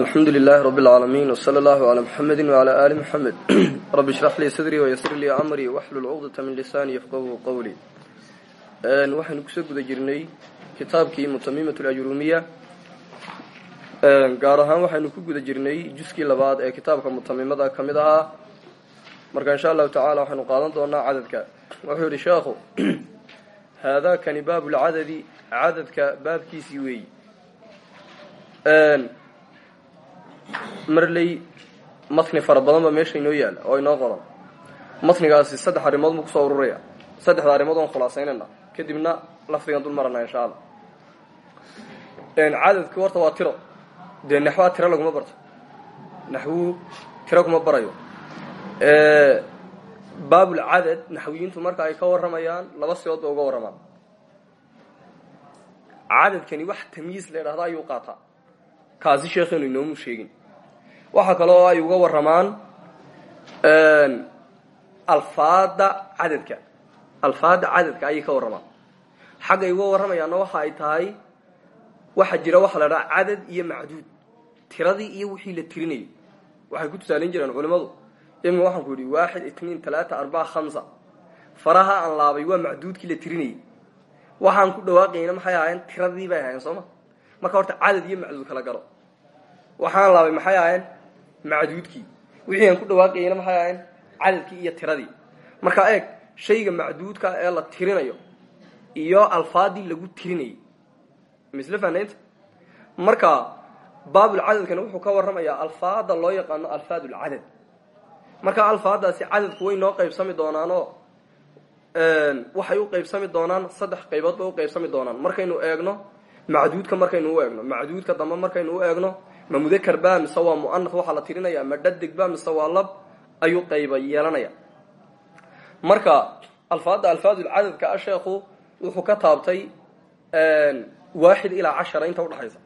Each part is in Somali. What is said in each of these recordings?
alxamdu lilahi rab اlcaalamiin wsala allahu calaa muxamedi wcalaa aali muxamed rabbi ishrax lii sadrii wayasir lii amrii waxlul cuqdata min lisaani yafqahu qowlii waxaynu ku soo guda jirnay kitaabkii mutamimat اlajruumiya gaar ahaan waxaynu ku guda jirnay juskii labaad ee kitaabka mutamimada ka mid ahaa. Marka insha allahu tacaala waxaynu qaadan doonaa cadadka. Wuxuu yihi sheekhu haadaakani baab lcadadi cadadka baabkiisii weeyi marley matni fara badan ba meesha inoo yaalla oo inoo qoran. Matnigaasi saddex arrimood buu ku soo ururaya saddexda arrimood oon khulaasaynayna. Kadibna lafdigan dul marana insha allah cadadki horta waa tiro. Dee naxwaa tiro laguma barto. Naxwuu tiro kuma barayo. Baabulcadad naxwiyiintu marka ay ka warramayaan laba sidood ba uga warramaan. Cadadkani wax tamyiis la idhahda ayuu qaataa kaasi sheekheenu inoomu sheegin. Waxaa kale oo ay uga warramaan alfaada cadadka. Alfaada cadadka ayay ka warramaan. Xaggay uga warramayaanna waxa ay tahay waxa jira waxa la dhaha cadad iyo macduud. Tiradii iyo wixii la tirinayay. Waxay ku tusaalayn jireen culimmadu. Imi waxaan ku yidhi waaxid itniin talaata arbaca khamsa. Faraha aan laabay waa macduudkii la tirinayay. Waxaan ku dhawaaqayna maxay ahaayeen? Tiradii bay ahaayeen sooma marka horta cadad iyo macduud kala galo waxaan laabay maxay ahaayeen macduudkii. Wixii aan ku dhawaaqayna maxay ahaayeen cadadkii iyo tiradii. Markaa eeg shayga macduudka ee la tirinayo iyo alfaadii lagu tirinayay. Misle fanaynta marka baabulcadadkana wuxuu ka warramayaa alfaada loo yaqaano alfaadulcadad marka alfaadaasi cadadku way noo qaybsami doonaanoo waxay u qaybsami doonaan saddex qaybood bay u qaybsami doonaan. Markaynu eegno macduudka markaynu u eegno. Macduudka dambe markaynu u eegno ma mudakar ba mise waa mu'anaf waxaa la tirinaya ma dhadig ba mise waa lab? Ayuu qayba yeelanaya. Marka alfaada alfaadulcadadka a sheekhu wuxuu ka taabtay waaxid ilaa cashara inta udhaxaysa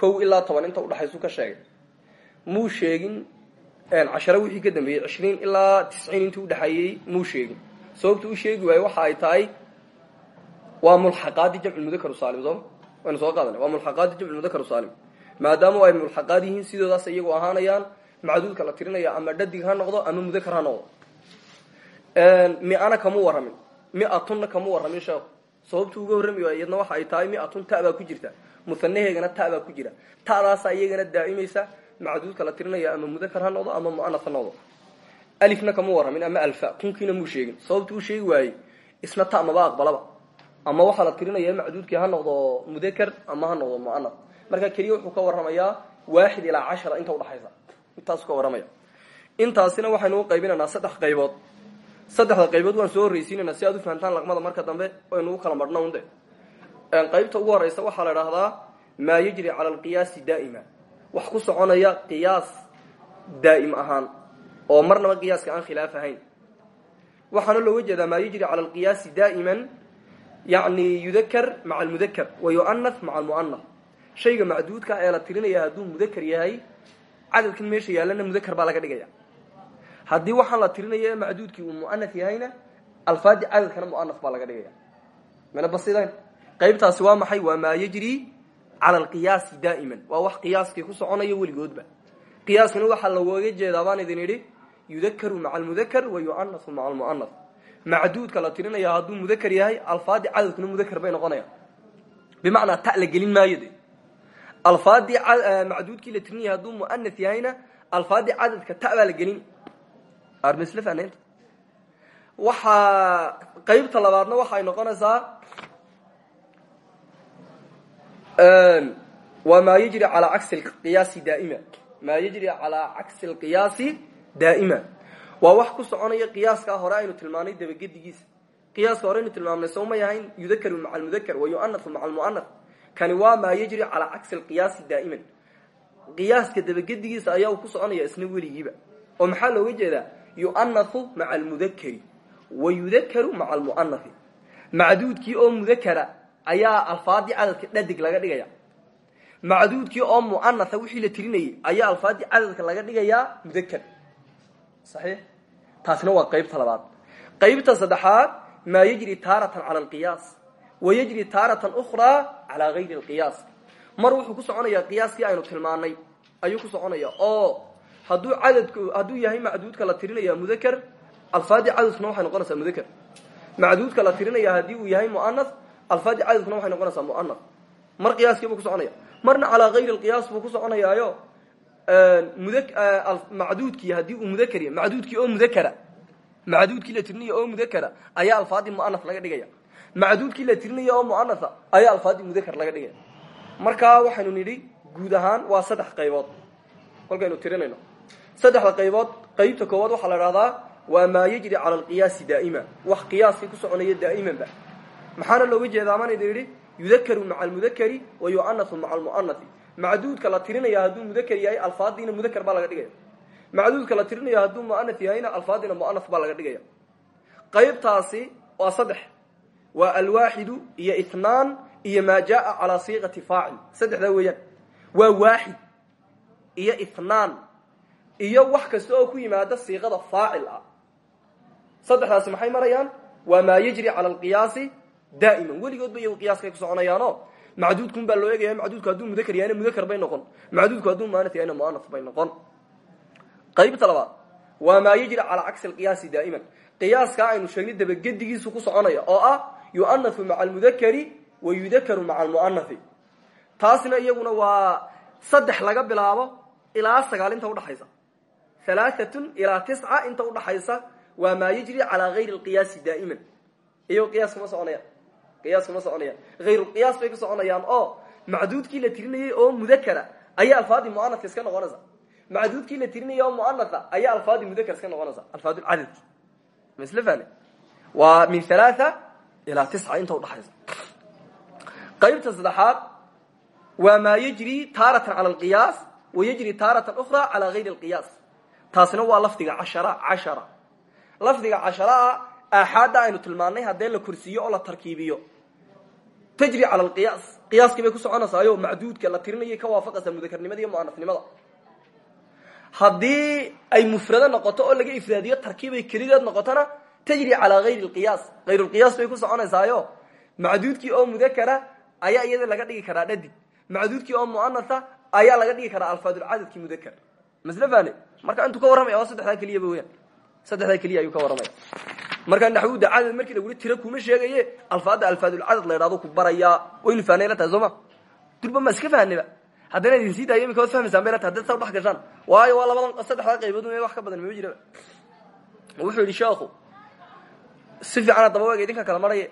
kow ilaa toban inta udhaxaysu ka sheegay. Muu sheegin cashare wixii ka dambeeyey cishriin ilaa tisciin intii udhexeeyey muu sheegin. Sababta u sheegi waaye waxa ay tahay waa mulxaqaadi jamcu mudakar saalim sooma soo qaadana waa mulxaqaadi jamcu mudakar saalim maadaama ay mulxaqaad yihiin sidoodaas iyagu ahaanayaan macduudka la tirinaya ama dhadig ha noqdo ama mudakar ha noqdo. Miana kamu warramin miatunna kamu warramin sheekhu sababtu uga warrami waay iyadna waxa ay tahay miatun ta baa ku jirta muhanaheegana ta ku jira. Ta'daasa iyagana daa'imaysa macduudka la tirinaya ama mudakar ha noqdo ama mu'anaf ha noqdo. Alifna kama warramin ama alfa kunkiina muu sheegin. Sababtu u sheegi waayey isna ta maba aqbalaba. Ama waxaa la tirinaya macduudkii ha noqdo mudakar ama ha noqdo mu'anaf marka keliya wuxuu ka warramayaa waaxid ilaa cashara inta udhaxaysa intaasu ka warramaya. Intaasina waxaynu u qaybinaynaa saddex qaybood. Saddexda qaybood waan soo horreysiinayna si aad u fahantaan laqmada marka dambe aynu u kala marhno unde. Qaybta ugu horeysa waxaa la idhahdaa maa yajri cala alqiyaasi daa'ima. Wax ku soconaya qiyaas daa'im ahaan oo marnaba qiyaaska aan khilaaf ahayn. Waxaana looga jeedaa maa yajri cala alqiyaasi daa'iman yacni yudakar maca almudakar wa yu'anaf maca almu'anaf shayga macduudka ee la tirinaya hadduu mudakar yahay cadadkan meesha yaallana mudakar baa laga dhigaya. Haddii waxaan la tirinaya macduudkii uu mu'anaf yahayna alfaadi cadadkana mu'anaf baa laga dhigaya. Mana basidayn? Qaybtaasi waa maxay? Waa maa yajri cala alqiyaasi daa'iman. Waa wax qiyaaskii ku soconaya weligoodba. Qiyaaskana waxaa looga jeedaa baan idin idhi yudakaru maca almudakar wa yu'anafu maca almu'anaf macduudka la tirinaya hadduu mudakar yahay alfaadi cadadkuna mudakar bay noqonayaan. Bimacnaa ta gelin maayo alfaadii macduudkii la tirinaya hadduu mu'anaf yahayna alfaadii cadadka ta baa la gelin. Armisle fanaynta waxaa qaybta labaadna waxay noqonaysaa waa maa yajri calaa cagsi qiyaasi daaima. Maa yajri calaa cagsi alqiyaasi daa'ima. Waa wax ku soconaya qiyaaskaa hore aynu tilmaanay dabagedigiisa qiyaaska hore aynu tilmaamnay sowma yahayn yudakaru maca almudakar wa yu'anafu maca almu'anaf kani waa maa yajri calaa cagsi alqiyaasi daa'iman. Qiyaaska dabagedigiisa ayaa ku soconaya isna weligiiba. Oo maxaa looga jeedaa? Yu'anafu maca almudakari wa yudakaru maca almu'anafi macduudkii oo mudakara ayaa alfaadii cadadka dhadig laga dhigaya macduudkii oo mu'anatha wixii la tirinayay ayaa alfaadii cadadka laga dhigayaa mudakar saxiix? Taasina waa qaybta labaad. Qaybta saddexaad maa yajri taaratan cala alqiyaas wa yajri taaratan ukhraa calaa gayri alqiyaas mar wuxuu ku soconayaa qiyaaskii aynu tilmaanay ayuu ku soconaya oo hadduu cadadku hadduu yahay macduudka la tirinaya mudaker alfaadii cadadkuna waxay noqonaysaa mudaker macduudka la tirinaya haddii uu yahay muanas alfaadii cadadkuna waxay noqonaysaa muanas mar qiyaaskii buu ku soconaya marna calaa kayri lqiyaas buu ku soconayaayo macduudkii haddii uu mudakr yahy macduudkii oo mudakra macduudkii la tirinaya oo mudakra ayaa alfaadii muanas laga macduudkii la tirinaya oo muanasa ayaa alfaadii mudakr laga dhigaya markaa waxaynu nidhi guud ahaan waa saddex qaybood. Kolkaynu tirinayno. Saddexda qaybood qaybta koowaad waxaa la dhahdaa waa maa yajri cala alqiyaasi daa'ima. Wax qiyaaskii ku soconaya daa'imanba maxaana looga jeedaa maan idin idhi yudakaru maca almudakari wa yu'anasu maca almu'anasi macduudka la tirinaya hadduu mudakr yahay alfaadiina mudakr baa laga dhigaya. Macduudka la tirinaya hadduu mu'anas yahayna alfaadiina mu'anas baa laga dhigaya. Qaybtaasi waa saddex waa alwaaxidu iyo itnaan iyo maa jaaa calaa siiqati faacil saddexdaa weeyaan. Waa waaxid iyo itnaan iyo wax kasta oo ku yimaada siiqada faacil ah. Saddexdaasi maxay marayaan? Waa maa yajri cala alqiyaasi daa'iman. Weligood ba iyagu qiyaaskay ku soconayaano. Macduudkun baa loo eegaya macduudku hadduu mudakr yahayna mudakr bay noqon. Macduudku hadduu muanas yahayna muanas bay noqon. Qaybta labaad. Waa maa yajri calaa cagsi alqiyaasi daa'iman. Qiyaaskaa aynu sheegnay dabagedigiisu ku soconaya oo ah yu'anasu maca almudakari wa yudakaru maca almu'anasi taasna iyaguna waa saddex laga bilaabo ilaa sagaal inta udhaxaysa halaaatun ilaa tisca inta udhaxaysa waa maa yajri calaa gayri alqiyaasi daa'iman. Iyago qiyaas kuma soconayaan. Qiyaas kuma soconayaan. Hayrulqiyaas bay ku soconayaan oo macduudkii la tirinayay oo mudakara ayaa alfaadii muanaska iska noqonaysa. Macduudkii la tirinayay oo muanasa ayaa alfaadii mudakar iska noqonaysa. Alfaadulcadadki masl fahne waa min halaaa ilaa tisca inta udhaxaysa qaybta saddexaad waa maa yajri taaratan cala alqiyaas wa yajri taaratan ukhra calaa gayri alqiyaas taasina waa lafdiga cashara cashara lafdiga casharaa aaxaadda aynu tilmaannay haddee la korsiiyo oo la tarkiibiyo tajri cala alqiyaas qiyaaskii bay ku soconaysaayo macduudka la tirinayay ka waafaqaysaa mudakarnimada iyo mu'anasnimada haddii ay mufrado noqoto oo laga ifraadiyo tarkiibay kelideed noqotona tajri calaa gayri lqiyaas hayrulqiyaas bay ku soconaysaayo macduudkii oo mudakara ayaa iyada laga dhigi karaa dhadig macduudkii oo mu'anasa ayaa laga dhigi karaa alfaadulcadadkii mudakar masle fane marka intuu ka warramaya waa saddexdaa keliyaba weyaan saddexdaa keliya ayuu ka warramaya markaa naxwuda cadad markii laguli tiro kuma sheegaye alfaadda alfaadulcadad la idhahdo ku barayaa waynu fahnay la tahay soo ma durba ma fahnayba haddana idin sii daayo imika waad fahmaysaan bay la tahay haddaad waayo waa labadan saddexdaa qaybood me wax ka badan mama jiraba wuxuu yidhi sheekhu si fiican haddaba waga idinka kala maraye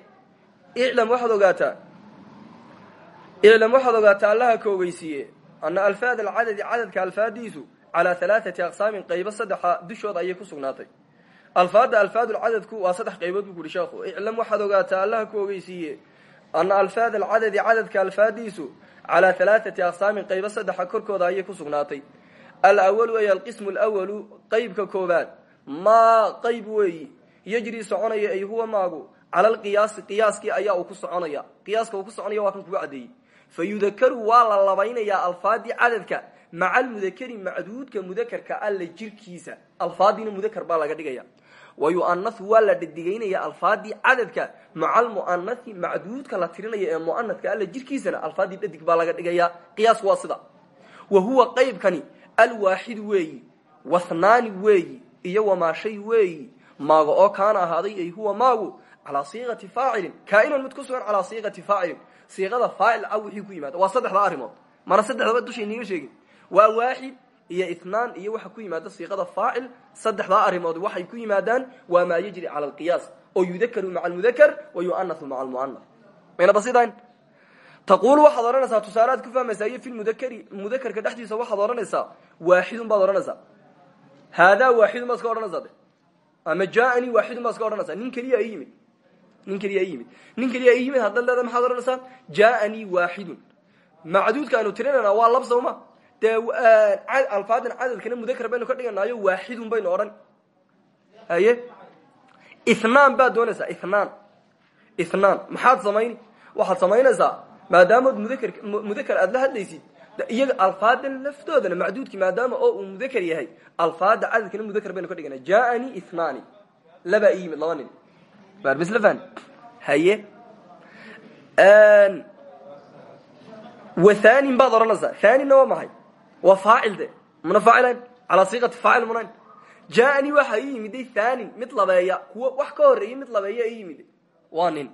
iclam waxaad ogaataa iclam waxaad ogaataa allaha ka ogeysiiye ana alfaad alcadadi cadadka alfaadiisu calaa halaaثati aqsaamin qaybo saddexa dushooda ayay ku sugnaatay. Alfaadda alfaadulcadadku waa saddex qaybood buu kuhi sheekhu iclam waxaad ogaataa allaha ku ogeysiiye ana alfaad alcadadi cadadka alfaadiisu calaa halaaثati aqsaamin qaybo saddexa korkooda ayay ku sugnaatay. Alawalu ay alqismu alawalu qeybka koobaad maa qayb weeyi yajri soconaya ay huwa maagu. Cala alqiyaasi qiyaaskii ayaa uu ku soconaya. Qiyaaska uu ku soconaya waa kan kugu caddeeyey fa yudakaru waa la labaynayaa alfaadii cadadka maca almudakari macduudka mudakarka alla jirkiisa. Alfaadiina mudakar baa laga dhigaya. Wa yu'anasu waa la dhadigaynaya alfaadii cadadka maca almu'anasi macduudka la tirinaya ee mu'anaska alla jirkiisana alfaadii dhadig baa laga dhigaya. Qiyaasku waa sida. Wa huwa qaybkani alwaaxid weeyi wathnaani weeyi iyo wamaa shay weeyi maaga oo kaana ahaaday ay huwa maagu calaa siiqati faacilin kaa'inan mid ku sugan calaa siiqati faacilin. Siiqada faacil a wixii ku yimaada waa saddexda arrimood. Mana saddexdaba dushay niiga sheegin. Waa waaxid iyo ithnaan iyo waxa ku yimaada siiqada faacil. Saddexdaa arrimood waxay ku yimaadaan waa maa yajri cala alqiyaas oo yudakaru maca almudakar wa yu'anasu maca almu'anas mayna basidayn taquulu waxaad odhanaysaa tusaaleaad ku fahmaysaa iyo fi mudakari mudakarka dhexdiisa waxaad odhanaysaa waaxidun baad ama jaaanii waaxidun baad iska odhanaysaa nin keliya yimid. Nin keliya yimid. Nin keliya yimid haddaad leeda maxaad odhanaysaa? Jaaanii waaxidun macduudka aynu tirinayna waa lab sawma. Dee alfaadan cadadkana mudakar baynu ka dhiganaayo waaxidun baynu odhan. Haye ithnaan baad doonaysaa ithnaan ithnaan maxaad samayn waxaad samaynaysaa? Maadaamood mudakr mudakar aada la hadlaysid iyaga alfaadan laftoodana macduudki maadaama oo uu mudakar yahay alfaada cadadkana mudakar baynu ka dhigana jaaanii ithnaani labaa i yimid laba nin. Barbislan haye. Wathanin baad odhanaysaa thanina waa maxay? Waa faacil de. Muna faacilayn calaa siiqati faacil munayn jaanii waxaa ii yimiday thanin mid labeeya. Kuwo wax ka horeeyey mid labeeya ii yimid. Waa nin.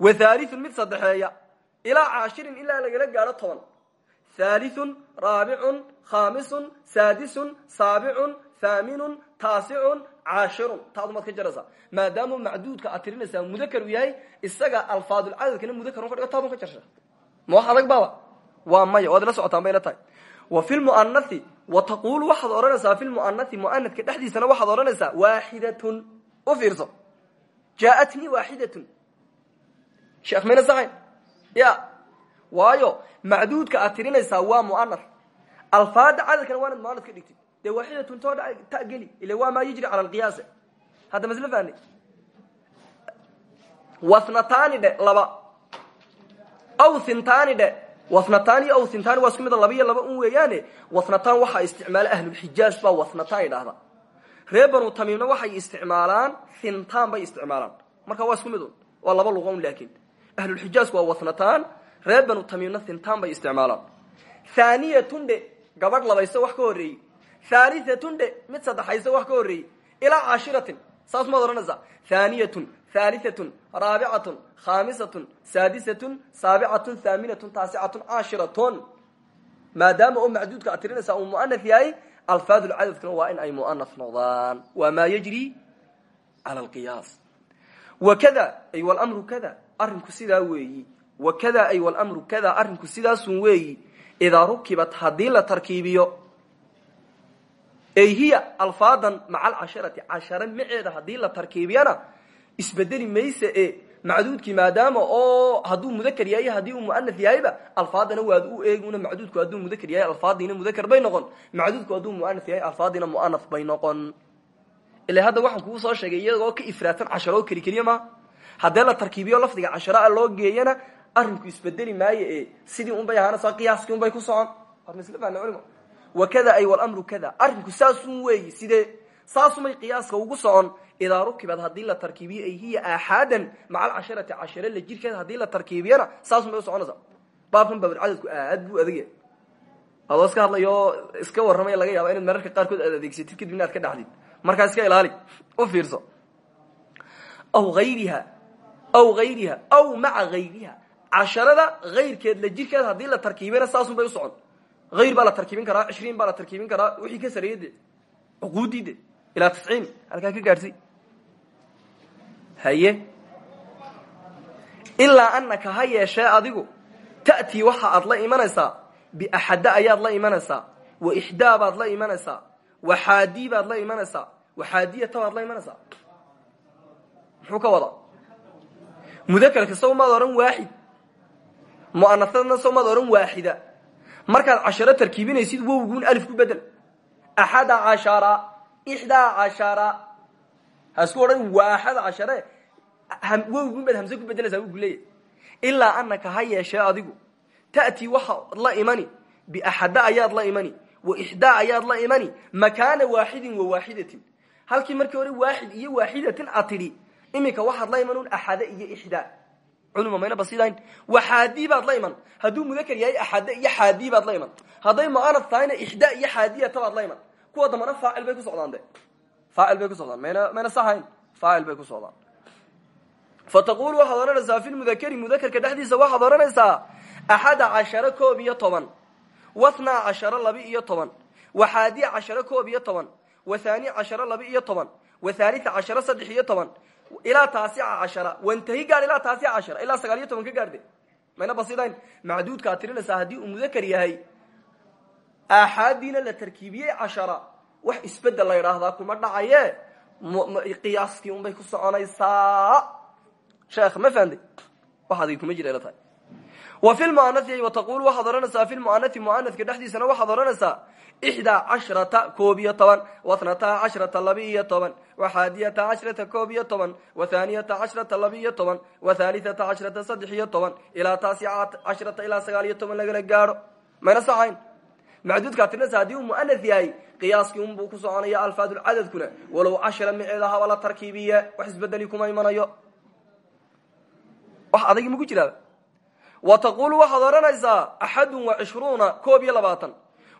Wa thalithun mid saddexeeya ilaa caashirin ilaa lagala gaadho toban thalithun raabicun khamisun saadisun saabicun thaminun taasicun caashirun taadu maad ka jaraysaa maadaama macduudka aad tirinaysaa mudakar uu yahay isaga alfaadulcadadkana mudakarun ka dhigo taadun ka jarsha ma wax adag baaba waa maya waad ila socotaan bayna tahay wa fi lmu'anai wa taqulu waxaad odhanaysaa fi lmu'anai mu'anadka dhexdiisana waxaad odhanaysaa waaxidatun u fiirso jaaatnii waaxidatun sheekh mayna saxayn ya waayo macduudka aad tirinaysaa waa mu'anaf alfaada cadadkana waanad mu'anad ka dhigtid. Dee waaxidatun too ta geli ila waa maa yijri cala alqiyaas hadda masla fahni wasnataani dhe laba. Aw hintaani dhe. Wasnataan iyo aw hintaani waa isku mida laba iyo laba un weeyaane. Wasnataan waxaa isticmaala ahlulxijaaz baa wasnataan idhaahda reer banu tamiimna waxay isticmaalaan hintaan bay isticmaalaan. Marka waa isku mid un waa laba luqa un laakin ahlulxijaazku waa wasnataan reer banu tamiimna hintaan bay isticmaalaan. Thaniyatun dhe gabadh labayso wax ka horreeyey. Thalithatun dhe mid saddexayso wax ka horreeyey. Ilaa caashiratin saas maad odhanaysaa thaniyatun thalithatun raabicatun khamisatun saadisatun saabicatun thaaminatun taasicatun caashiratun. Maadaama oo macduudka ad tirinaysaa uu mu'anaf yahay alfaadulcadadkuna waa in ay mu'anaf noqdaan. Waa maa yajri cala alqiyaas wakada ay wlmru kada arrinku sidaa weeyi wakada ay wlmru kada arrinku sidaasun weeyi idaa rukibat haddii la tarkiibiyo ay hiya alfaadan maca alcasharati cashara maceeda haddii la tarkiibiyana isbedeli mayse e macduudkii maadaama oo hadduu mudakar yahay haddii uu muanaf yahayba alfaadana waad u eeguna macduudku hadduu mudakar yahay alfaadiina mudakar bay noqon. Macduudku hadduu muanaf yahay alfaadiina muanaf bay noqon. Ila hadda waxaan kugu soo sheegay iyagoo ka ifraatan casharo oo keli keliya la tarkiibiyo lafdiga casharaa loo geeyana arrinku isbedeli maayo e sidii un bay ahaana sa qiyaaskii un bay ku socon. Culimo wakada ay wlmru kada. Arrinku saasun weeyi sidee saasumay qiyaaska ugu socon idaa rukibad haddii la tarkiibiyo ay hiya aaxaadan maca alcasharati cashare la jirkeeda haddii la tarkiibiyana saasun bay usoconaysaa baabkan baabulcadadku aad buu adagya adoo iska hadlayo iska warramaya laga yaaba inaad mararka qaarkood aad adeegsatid kadibna aad ka dhaxdid markaa iska ilaali u fiirso. Aw ayriha aw hayriha aw maca hayriha casharada hayrkeed la jirkeeda haddii la tarkiibiyana saasun bay usocon hayr baa la tarkiibin karaa cishriin baa la tarkiibin karaa wixii ka sareeyey de cuquudii de ilaa ka gaadhsi haye? Ilaa anaka ha yeeshee adigu ta'tii waxa aad la imanaysaa biaxada ayaad la imanaysaa wa ixdaa baad la imanaysaa wa xaadii baad la imanaysaa wa xaadiyata baad la imanaysaa. Muxuu ka wadaa? Mudakerka saw maad waaxid mu'anasadna saw maad odhan waaxida markaad casharo tarkiibinaysid wowgun alif ku bedel. Axada cashara ixdaa cashara. Hasku odhan waaxada cashare wowgun baad hamse ku bedelaysaa ku leeyahy ilaa anaka ha yeeshee adigu ta'tii waxaad la imani biaxada ayaad la imani wa ixdaa ayaad la imani makaana waaxidin wa waaxidatin. Halkii markii hore waaxid iyo waaxidatin aad tidhi iminka la iman un iyo ixdaa culuma mayna basidayn waxaadii baad la iman. Hadduu mudakar yahay axade iyo xaadii baad la iman. Hadday mu'anaf tahayna ixdaa iyo xaadiyata baad la iman. Kuwa dambana faacil bay ku socdaan de. Faacil bay ku socdaan. Mayna mayna sahayn. Faacil bay ku socdaan. Fa taqul waxaad odhanaysaa fi lmudakeri mudakerka dhexdiisa waxaad odhanaysaa axada casharo koob iyo toban wathnaa casharo laba iyo toban waxaadiya casharo koob iyo toban wathani casharo laba iyo toban wathalitha casharo saddex iyo toban ilaa taasica cashara wantahi gaadh ilaa taasica cashara ilaa sagaal iyo toban ka gaadhde mayna basidayn macduudka ad tirinaysaa haddii uu mudakar yahay aaxaadiina la tarkiibiyey cashara wax isbeddel la yidhaahdaa kuma dhacaye qiyaaskii unbay ku soconaysaa sheekh ma fahamtay wax adig kuma jira ila tahay wa fi lmu'anai wa taqulu waxaad odhanaysaa fi lmu'anai mu'anadka dhexdiisana waxaad odhanaysaa ixdaa cashrata koob iyo toban wathnata cashrata laba iyo toban waxaadiyata cashrata koob iyo toban wathaniyata cashrata laba iyo toban wathaalithata cashrata saddex iyo toban ilaa taasica cashrata ilaa sagaal iyo toban lagala gaadho. Mayna saxayn? Macduudkaa tirinaysa haddii uu mu'anaf yahay qiyaaskii unbuu ku soconaya alfaadulcadadkuna walow jiraaba wa taqulu waxaad odhanaysaa axadun wa cishruuna koob iyo labaatan.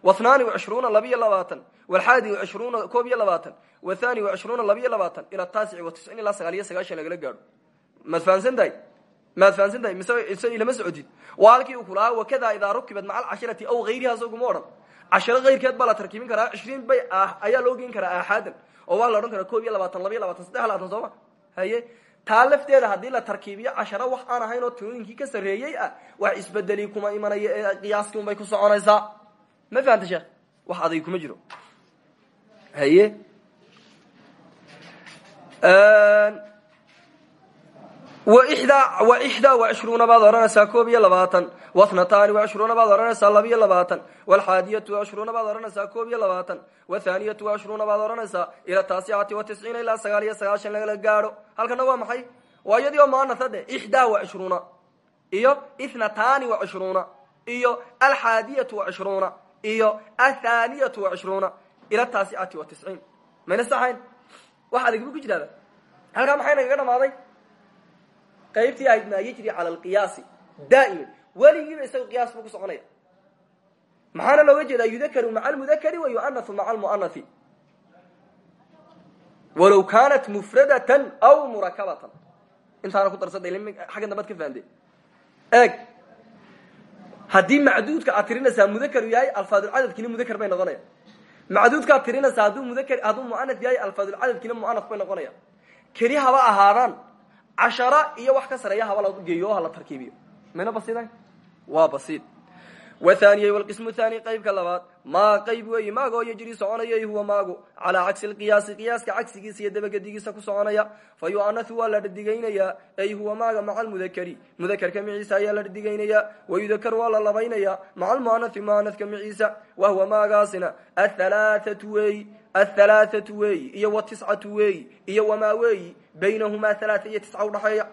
Wathnaani wacishruuna labiyo labaatan. Walxaadi wacishruuna koob iyo labaatan. Wathani wacishruuna labiyo labaatan. Ila taasici watisciin ilaa sagaal iyo sagaashan lagala gaadho. Maad fahansantahay? Maad fahansantahay? Mise ilama socotid waa halkii uu kulahaa wakada idaa rukibat maca alcashirati aw hayriha soguma odhan. Cashiro kayrkeed baa la tarkiibin karaa cishriin bay ah ayaa loo geyn karaa aaxaadan oo waa la odhan karaa koob iyo labaatan sooma haye taa lafteeda haddii la tarkiibiyo casharo wax aan ahayn oo tirooyinkii ka sarreeyey ah wax isbedeli kuma imanaya ee qiyaaskii unbay ku soconaysaa ma fahanta sheekh? Wax aday kuma jiro. Haye waxdaa wacishruuna baad odhanaysaa koob iyo labaatan wathnataani wacishruuna baad odhanaysaa labiyo labaatan walxaadiyatu wacishruuna baad odhanaysaa koob iyo labaatan wathaniyatu wacishruuna baad odhanaysaa ila taasicati watisciina ilaa sagaal iyo sagaashan lagala gaadho halkana waa maxay waa iyadii oo muanasade ixdaa wacishruuna iyo ithnataani wacishruuna iyo alxaadiyatu wacishruuna iyo athaniyatu wacishruuna ila taasicati watisciin mayna saxayn wax adigba ku jiraada halkaa maxay nagaga dhamaaday qaybtii ahayd maa yajri cala alqiyaasi daa'iman weligiiba isaga qiyaas buu ku soconaya. Maxaana looga jeedaa yudakaru maca almudakari wa yu'anasu maca almu'anasi walow kaanat mufradatan aw murakabatan. Intaana ku darsada xagga dambaad ka fahamtee eeg haddii macduudka aad tirinaysaa mudakaru yahay alfaadulcadadkiina mudakar bay noqonaya. Macduudka aad tirinaysaa hadduu mudakar hadduu mu'anas yahay alfaadulcadadkiina mu'anas bay noqonaya. Keli haba ahaadaan cashara iyo wax ka sareeya haba la geeyo ha la tarkiibiyo. Mayna basiidayn waa basiid wathaniya walqismu thani qaybka labaad maa qayb weeyi maagoo yajri soconaya huwa maagu calaa cagsi lqiyaasi qiyaaska cagsigiisa iyo dabagedigiisa ku soconaya fa yu'anasu waa la dhadigaynayaa ay huwa maaga maca almudakari mudakarka miciisa ayaa la dhadigaynayaa wayudakar waa la labaynayaa maca almu'anasi mu'anaska miciisa wahuwa maagaasina athalaathatu weeyi athalaathatu weeyi iyo watiscatu weeyi iyo wamaa weeyi baynahumaa halaaa iyo tisca udhaxeeya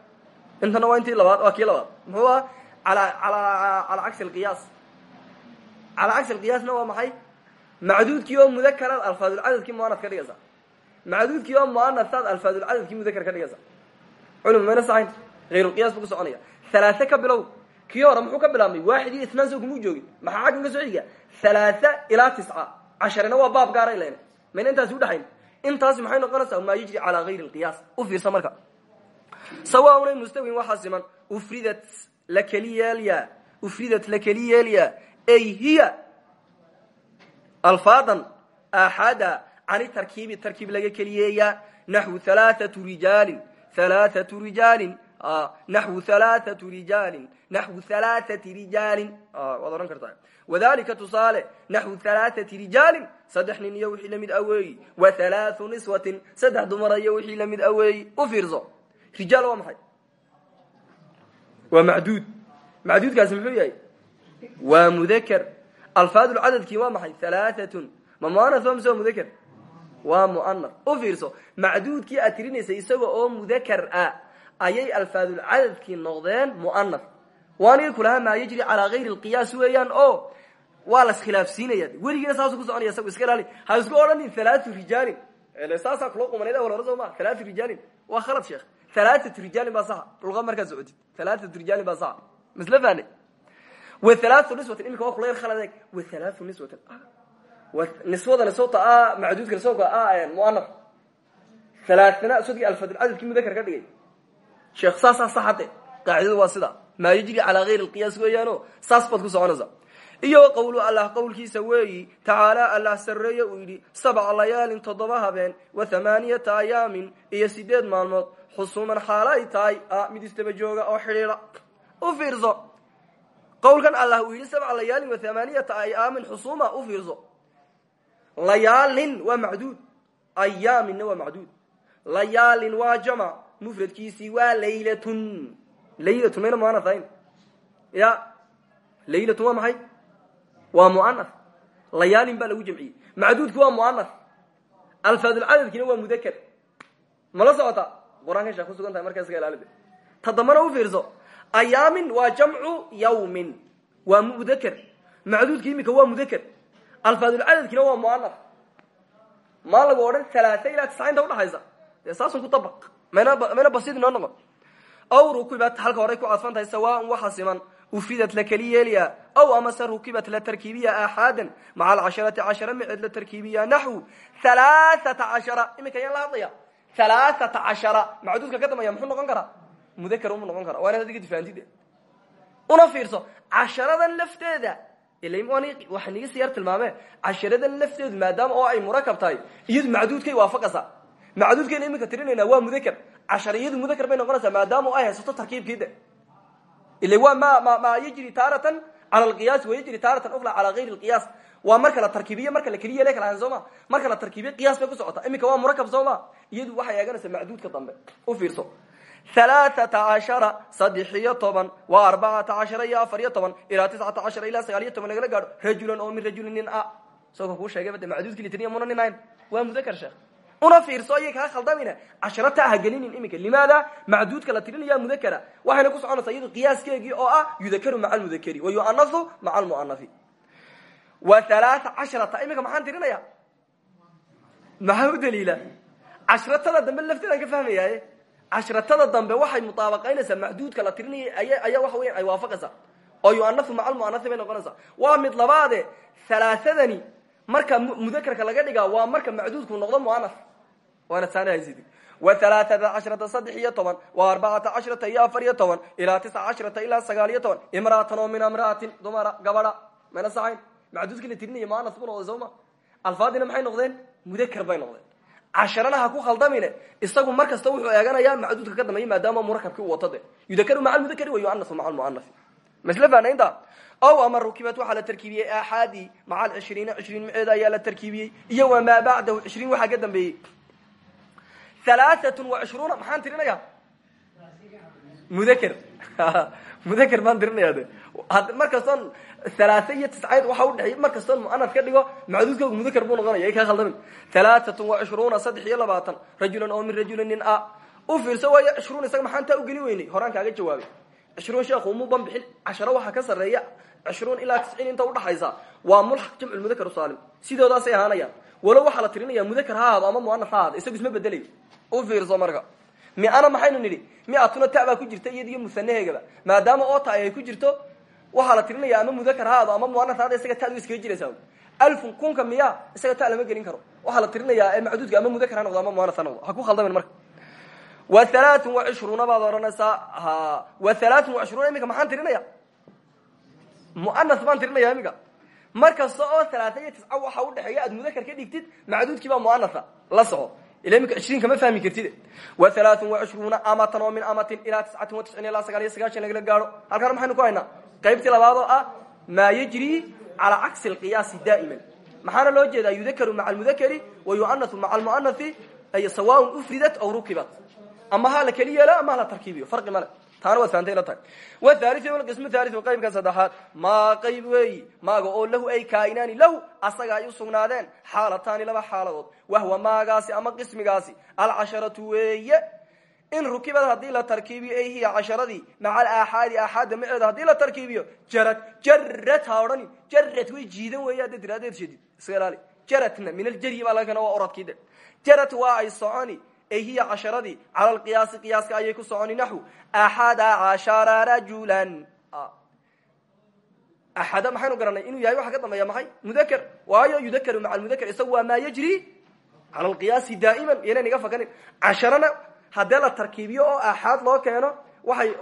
intana waa intii labaad waa kii labaad muxuu ah calaa cagsi lqiyaas calaa cagsi lqiyaasna waa maxay macduudkii oo mudakaraad alfaadulcadadkii muanad ka dhigaysa macduudkii oo muanasaad alfaadulcadadkii mudakar ka dhigaysa culum mayna saxayn hayrulqiyas buu ku soconaya halaaa ka bilow kii hore muxuu ka bilaabmay waaxid iyo itnaan soo kumuu joogin maxaa xaggan ka soo xiga halaaa ilaa tisca casharina waa baab gaaray len mayna intaasi udhaxayn intaasi maxay noqonaysaa maa yajri calaa hayri lqiyaas u fiirsa marka sawaaunay mustawin waxaa siman ufridat la keli yeelya ufridat la keli yeelya ay hiya alfaadan aaxaada cani tarkiibi tarkiib laga keliyeeyaa naxwu halaathatu rijaalin halaathatu rijaalin naxwu halaathatu rijaalin naxwu halaathati rijaalin waad odhan kartaa. Wadalika tusaale naxwu halaathati rijaalin saddex nin iyo la mid aweeyi wa halaathu niswatin saddex dumara iyo la mid aweeyi u fiirso. Rijaal waa maxay? Waa macduud. Macduudkaasi muxuu waa mudakr alfaadulcadadkii waa maxay? Halaaatun ma muanas waa mise waa mudakr waa muanas u fiirso macduudkii aad tirinaysay isaga oo mudakar ah ayay alfaadulcadadkii noqdeen muanas waanigi kulahaa maa yajri calaa gayri lqiyaas weeyaan o waa las khilaafsiinaya weligiina saasuu ku soconaya isagu iska ilaali ha isku odhanin halaatu rijaalin. Saasaa kula qumaneyd hore soo ma halaatu rijaalin. Waa khalad sheekh. Halaaatu rijaalin baa saxa. Luqa markaad socotid wa halaatu niswatin imika waa kula yar khalad eeg wa halaatu niswatin niswada niswata a macduudka niswaka a muanas halaathana isagii alfadulcadadkii mudakar ka dhigay. Sheekh saasaa saxade qaacidadu waa sida. Maa yajri calaa gayri lqiyaas weeyaano iyo qowlu allah qowlkiisa weeyi tacaala allah sarreeye uu yidhi sabca layaalin toddoba wa hamaaniyata ayaamin iyo sideed maalmood xusuuman xaalo ay tahay mid istaba jooga oo xidhiidha. U fiirso qowlkan allah uu yidhi sabca layaalin wa hamaaniyata ayaamin xusuuma u fiirso. Layaalin waa macduud ayaaminna waa macduud. Layaalin waa jamac mufradkiisii waa laylatun. Laylatun mayna muanas ahayn ya laylatun waa maxay? Waa muanas layaalin baa lagu jamciyey. Macduudki waa muanas alfaadulcadadkiina waa mudakr mala socota qur'aanka sha tahay markaa iska ilaalide tadambana u fiirso ayaamin waa jamcu yawmin. Waa mudakr macduudki imika waa mudakr alfaadulcadadkiina waa muanas maa lagu odhan halaaa ilaa tisca inta udhaxaysa dee saasun ku dabaq mayna basid inoo noqon. Aw rukubat halka horay ku cadfan tahay sawaaun waxa siman. Ufidat la keli yeeliya ow amase rukibat la tarkiibiya axaadan maca alcasharati cashara miceed la tarkiibiya naxwu. Halaaata cashara. Iminka yaan la hadlaya. Halaaata cashara. Macduudka ka dambeeya muxuu noqon karaa mudakar umuu noqon karaa waa inaad adiga difaantide una fiirso casharadan lafteeda waxaa niga siyar tilmaame casharadan lafteedu maadaama oo ay murakab tahay iyadu macduudkay waafaqaysa macduudkayna iminka tirinayna waa mudakar. Cashara iyadu mudakar bay noqonaysaa maadaama ay haysato tarkiibkiide. Ila waa ma ma ma yajri taaratan cala alqiyaas wayajri taaratan ukra cala gayri lqiyaas waa marka la tarkiibiye marka la keliya le kalahan soo ma? Marka la tarkiibiye qiyaas bay ku socota iminka waa murakab soo ma? Iyadu waxay eeganaysaa macduudka halaaata cashara saddex iyo toban waa arbacata cashara iyo afar iyo toban ilaa tiscata cashara ilaa sagaal iyo toban lagala gaadho rajulan oo min rajulin nin a. Isagoo kuu sheegay de macduudki litniya muna nin ahayn waa mudakar sheekh. Una fiirso ayay kaa khaldamina. Casharata ha gelinin iminka limaada? Macduudka la tirinaya mudakara waxayna ku soconaysaa iyadu qiyaaskeegii oo ah yudakaru maca almudakari wa yuanahu maca almuanafi wa halaaa casharata iminka maxaan tirinaya maxaa u daliila? Cashratada dambe lafteedaan ka fahmayaaye cashratada dambe waxay mutaabaqaynaysaa macduudka la tirinaya ayaa waxa weyan ay waafaqaysaa. Oo yuanahu maca almuanafi bay noqonaysaa. Waa mid labaade halaaadani marka mudakarka laga dhigaa waa marka macduudku noqdo muanaf. Waana saanahaysid wa halaaata cashrata saddex toban wa arbacata cashrata iyo afar toban ilaa tisca cashrata ilaa sagaal toban imraatan min imraatin dumara gabadha mayna saxayn. Macduudkii la tirinaya muanaf bu noqday maxay noqdeen? Mudakar bay noqdeen casharana ha ku khaldamine isagu mar wuxuu eeganayaa macduudka ka dambeeya maadaama murakabki u wato de yudakaru maca almudakari wa yuanasu maca almuanafi masle faanaynta ow ama rukibat waxaa la tarkiibiyey axaadi maca alcishriina cishriin maceeda ayaa la tarkiibiyey iyo wamaa bacdahu cishriin waxaa ka dambeeyey. Halaaatun maxaan tirinaya mudakr mudakr baan tirinaya de halaaa iyo tiscayd waxa udhexeey mar kastoon muanad ka dhigo macduudkooga mudakr buu noqonaya saddex iyo labaatan rajulan oo min rajulin a. U fiirso waayo cishruun isaga maxaan taa ugeli weynay? Horaan kaaga jawaabay. Cishruun sheekhu umu ban bixin casharo waxaa ka sarreeya. Cishruun ilaa tisciin inta udhaxaysa waa mulxaq jamcu mudakar saalim. Sidoodaasay ahaanayaan. Walow waxaa la tirinaya mudakar ha ama muanaf ha isagu isma bedelayo u fiirso marka. Miana maxaynu nidhi miatuna ta baa ku jirta iyadiyo musanaheegaba maadaama oo ta ay ku jirto waxaa la tirinaya ama mudakar ha ama muanaf ha ahaado isaga tadu iskaga jiraysa alfun kunka miya isaga ta lama gelin karo. Waxaa la tirinayaa macduudka ama mudakar ha ama muanaf ha ha ku khaldamin marka. Wa halaaun wa cishruuna baad odhanaysaa halaaun wa cishruuna iminka maxaan tirinaya? Muanas baan tirinaya iminka mar kasta oo halaata iyo tisca waxa udhexeeya aad mudakar ka dhigtid macduudkii baa muanasa la soco cishriin kama fahmi kartid wa halaaun wa cishruuna amatan oo min amatin ilaa tiscatin wa tisciin ilaa sagaal iyo sagaashan lagala gaadho halkaana maxaynu ku haynaa qaybtii labaad oo ah maa yajri calaa cagsi alqiyaasi daa'iman maxaana loo jeedaa yudakaru maca almudakari wa yuanasu maca almuanafi ay sawaaun ufridat aw rukibat ama ha la keli yeelo ama ha la tarkiibiyo farqi male taana waad faantay la tahay wthaliu qismu thaliu qaybka saddexaad. Maa qayb weeyi maaga oo lahu ay kaainaani lahu asaga ay u sugnaadeen xaalataani laba xaaladood. Wahwa maagaasi ama qismigaasi? Alcasharatu weeye. In rukibad haddii la tarkiibiyo ay hiya casharadii maca alaaxaadi aaxaadda maceeda haddii la tarkiibiyo jarad jarad ha odhani way jiidan weeye hadda tiradeed shadid iska min aljaryi baa laga keena waa oradkiide jarad waa ay soconi ay hiya casharadii cala alqiyaasi qiyaaska ayay ku soconi naxwu axada cashara rajulan. Axada maxaynu garanay inuu yahay waxa ka dambeeya maxay? Mudakr waayo yudakaru maca almudakr isagu waa yajri. Cala alqiyaasi daa'iman iyanan iga fakanin. Casharana haddee la oo aaxaad loo keeno waxay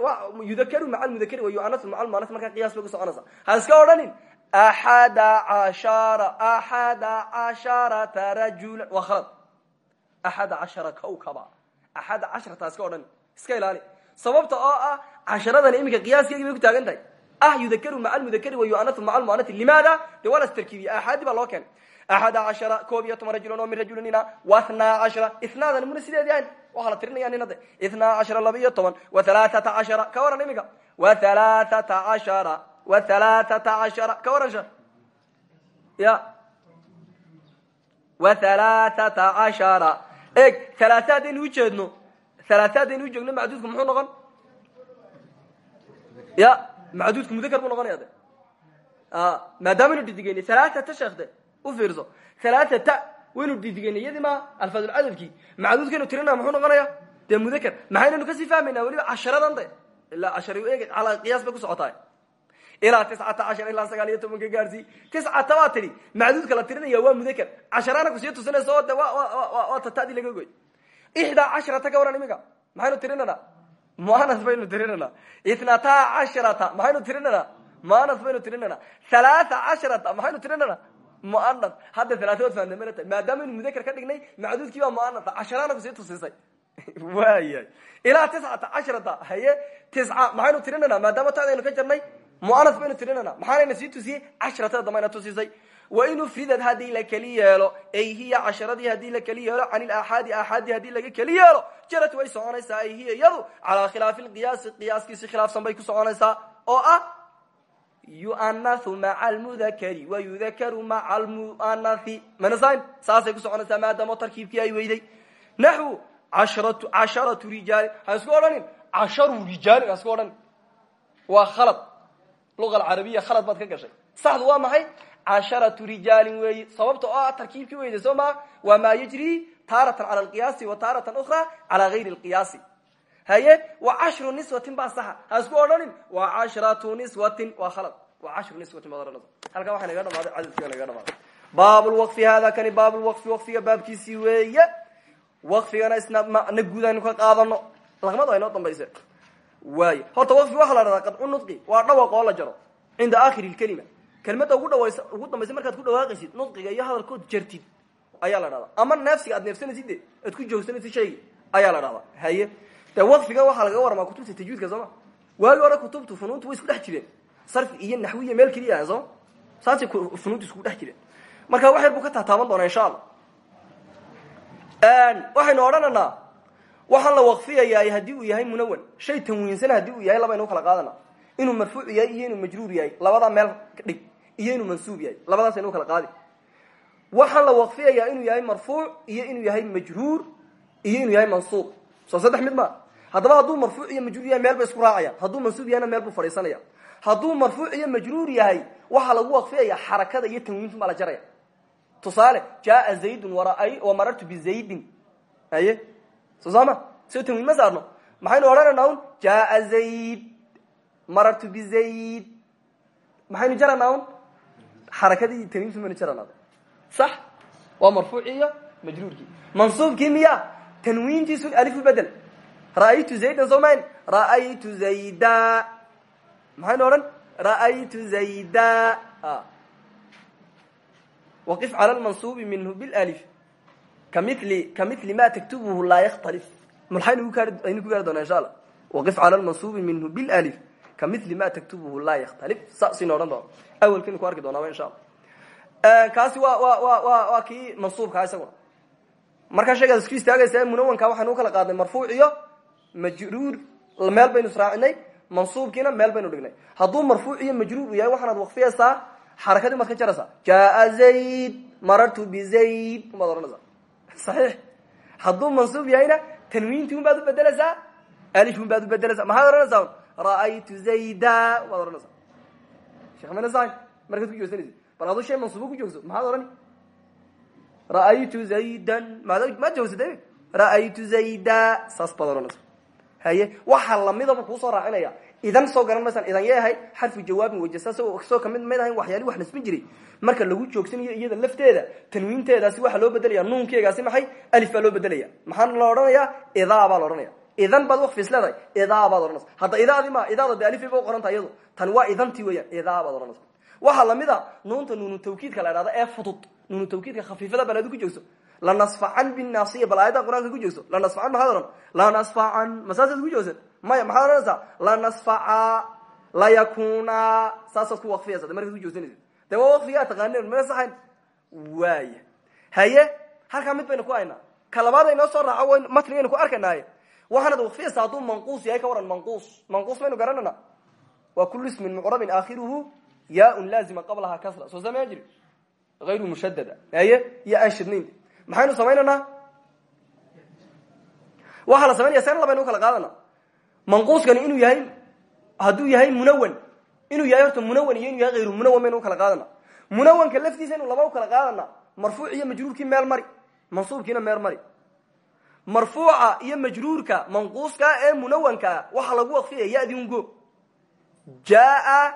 yudakaru maca almudakri wa yuanasu maca almuanas markaa qiyas bay soconaysa. Ha iska odhanin. Axada cashara axada casharata rajulan waa khalad axada cashara kawkaba axada casharata iska odhan iska ilaali sababta oo ah casharadani iminka qiyaaskeegii bay ku taagan tahay ah yudakaru maca almudakari wa yuanasu maca almuanasi limaada dee waa las tarkiibiye aaxaadi baa loo keenay axada cashara koob iyo toban rajulan oo min rajulina wathnaa cashara ithnaadan muna sideedi ahayn waxaa la tirinaya ninade ithnaa cashara laba iyo toban wa halaaata ka ka eeg halaata haddaynu ujeedno halaata haddaynu ujeedno macduudku muxuu noqon? Ya macduudku mudakar buu noqonaya de maadaamanu didigeyna halaata ta sheekde u fiirso. Halaata ta waynu didigeynay iyadii ma alfaadulcadadkii macduudkaynu tirina muxuu noqonaya? Dee mudakar maxaynaynu ka sii fahmaynaa weliba casharadan de? Ilaa cashar eeg calaa qiyaas bay ku socotaay ilaa tiscata cashar ilaa sagaal iyo tobanka gaadhsii tiscata baa tidhi macduudka la tirinaya waa mudaker casharaana ku sii tusinaysa oo de waa tatadii laga goy ixdaa casharata ka waran iminka maxaynu tirinanaa baynu tirinanaa itnata casharata maxaynu tirinanaa baynu tirinanaa halaaa casharata maxaynu tirinanaa hadda alaatood faandamarata maadaamanu mudaker ka dhignay macduudkii baa muanasa casharaana ku sii tusisay waayahay ilaa tiscata casharata haye tisca maxaynu tirinanaa maadaama tadaynu ka jarnay muanas baynu tirinana maxaanayna sii tusiyey casharatada dambayna tusisay. Wain ufridad haddii la keli yeelo ay hiya casharadii haddii la keli yeelo can ilaxaadi axaadi haddii laga keli yeelo jarat way soconaysaa ay hiya iyadu calaa khilaafi lqiyaasi qiyaaskiisi khilaafsan bay ku soconaysaa. Oo ah yuanahu maca almudakari wa yudakaru maca almuanahi manasayn saasay ku soconaysaa maadaamo tarkiibkii ay weyday. Naxwu asharatu casharatu rijaali. Ha isku odhanin? Casharu rijaalin ha isku odhanin. Waa khalad luga alcarabiya khalad baad ka gashay. Saxdu waa maxay? Casharatu rijaalin weeyi. Sababta oo ah tarkiibkii weyday soo maa waa maa yajri taaratan cala alqiyaasi wa taaratan ukhra calaa gayri lqiyaasi haye wa cashru niswatin baa saxa. Ha isku odhanin? Waa cashratu niswatin waa khalad. Waa cashru niswatin baad odhanaysa halkaa waxaa naga dhamaaday cadadkii naga dhamaaday baab lwaqfi hada kani baab lwaqfi waqfiga baabkiisii weeye. Waqfigana isna na guud aynu ka qaadano laqmadu aynoo dambayse waay horta waqfi waxaa la dhahdaa qadcu nudqi waa dhawaq oo la jaro. Cinda aakhiri lkelima. Kelmadda ugu dambaysa markaad ku dhawaaqaysid nudqiga iyo hadalkood jartid. Ayaa la dhahdaa ama neefsiga aad neefsanaysid aad ku joogsanaysid shaygi ayaa la dhahdaa haye. De waqfiga waxaa lagaga warramaa kutubta tajwiidka sooma waagi hore kutubtu funuuntu way isku dhex jireen. Sarfi iyo naxwiya meel keliya ahan sooma saasay funuuntu iskugu dhex jireen. Marka wax yar buu ka taataaban doonaa insha allah. Waxaynu odhanaynaa waxaan la waqfiyayaa haddii uu yahay munawan shay tanwiinsan haddii uu yahay labaynu kala qaadana. Inuu marfuuc yahay iyo inuu majruur yahay. Labadaa meel dhig iyo inuu mansuub yahay. Labadaasaynu kala qaadi. Waxaan la waqfiyayaa inuu yahay marfuuc iyo inuu yahay majruur iyo inuu yahay mansuub. Soo saddex mid ma haddaba hadduu marfuuc iyo majruur yahay meel bay isku raacayaan hadduu mansuub yahayna meel buu hadduu marfuuc iyo majruur yahay waxaa lagu waqfiyaya xarakada iyo tanwiintu baa la jaraya tusaale jaaa zaydun wa marartu bizaydin haye soo saama soo tanwiin ma saarno maxaynu odhanaynaa un jaaa zayd marartu bizayd maxaynu jaranaa un xarakadii tanwiintu maynu jaranaa sax waa marfuuci iyo majruurkii mansuubkii miya tanwiintiisu alifu bedel ra'aytu zaydan soo ra'aytu zayda maxaynu odhan ra'aytu zayda waqif cala lmansuubi minhu bilif kamili kamili ma taktubuhu laa yakhtalif. Malxaynu ku gaari doonaa insha alla waqif cala lmansuubi minhu bilif kamili ma taktubuhu laa yakhtalif. Saasaynu odhan doona awelkaynu ku arki doonaaba insha alla kaasi wa wa wa wa waa kii mansuubkaa isaguna. Markaa shaygaad isku istaagaysa munawanka waxaynu u kala qaadnay marfuuc iyo majruur. Meel baynu israacinay mansuubkiina meel baynu dhignay. Hadduu marfuuc iyo majruur u yahay waxaanaad waqfiyaysaa xarakadii maad ka jaraysaa. Jaaa zayd marartu bizayd umaad odhanaysaa saxiix hadduu mansuub yahayna tanwiintii un baad u bedelaysaa alif un baad u bedelaysaa maxaad odhanaysaa ra'aytu zayda umaad odhanaysaa sheekh mana saxin markaad ku joogsanaysid bal hadduu shay mansuubo ku joogso maxaad odhani ra'aytu zaydan maad maad joogsatay ra'aytu zayda saas baad odhanaysaa haye waxaa lamidaba kuusoo raacinaya idan soo garan maysaan idan yay ahayd xarfu jawaabin wajasa soo ka mid mayd ahayn waxyaali wax nasbin jiray. Marka lagu joogsanayo iyada lafteeda tanwiinteedaasi waxaa loo bedelaya nuunkeegaasi maxay? Alif baa loo bedelaya. Maxaana la odhanayaa? Idaa baa la odhanaya idan baad waqfis leedahay idaa baad odhanaysa. Hadda idaadi ma idaada de alifay ba uqoranta iyadu. Tani waa idantii weeyaan idaa baad odhanaysa. Waxaa la mid a nuunta nuunu tawkiidka la idhahda ee fudud. Nuunu tawkiidka khafiifada bal adu ku joogso. Lanasfacan binasiya bal aayadda qur'aanka ku joogso. Lanasfacan maxaad odhan? Lanasfacan masaasaad ku joogsan maya maxaad odhanaysaa lanasfaca layakuna saasaad ku waqfiyaysa de markaad ku joogsanaysid de waa waqfigaa taqaanin ma saxayn? Waaya haye halkaa mid baynu ku haynaa. Ka labaad aynoo soo raaco matnigaynu ku arkaynaaye. Waxaanad waqfiyaysaa hadduu manquus yahay ka waran manquus. Manquus baynu garanana. Waa kulu ismin mucrabin aakhiruhu yaun laazima qablaha kasra. Soo sameya jiri. Ayru mushadada haye iyo aan shidnayn maxaynu samaynaynaa? Waxaa la samaynaya sen labaynu u kala qaadana manquuskani inuu yahay hadduu yahay munawan inuu yahay horta munawan iyo inuu yahay hayru munawan baynu u kala qaadana munawanka laftiisa inu laba u kala qaadana marfuuc iyo majruurkii meel mari mansuubkiina meel mari. Marfuuca iyo majruurka manquuska ee munawankaa waxaa lagu waqfiyaya yadi ungo jaa